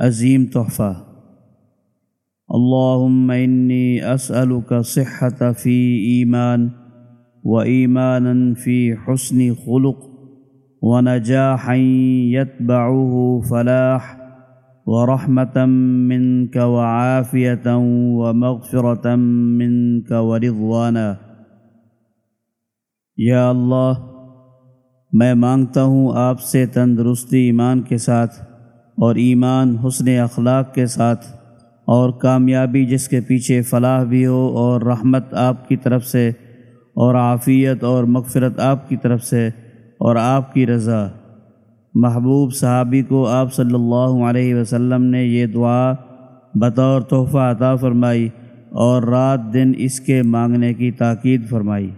عظیم تحفہ۔ اللهم إني أسألك صحة في إيمان وإيمانا في حسن خلق ونجاحا يتبعه فلاح ورحمة منك وعافية ومغفرة منك ورضوانا یا اللہ، میں مانگتا ہوں آپ سے تندرستی ایمان کے ساتھ۔ اور ایمان، حسن اخلاق کے ساتھ۔ اور کامیابی جس کے پیچھے فلاح بھی ہو اور رحمت آپ کی طرف سے، اور عافیت اور مغفرت آپ کی طرف سے، اور آپ کی رضا۔ محبوب صحابی کو آپ صلی اللہ علیہ وسلم نے یہ دعا بطور تحفہ عطا فرمائی اور رات دن اس کے مانگنے کی تاکید فرمائی۔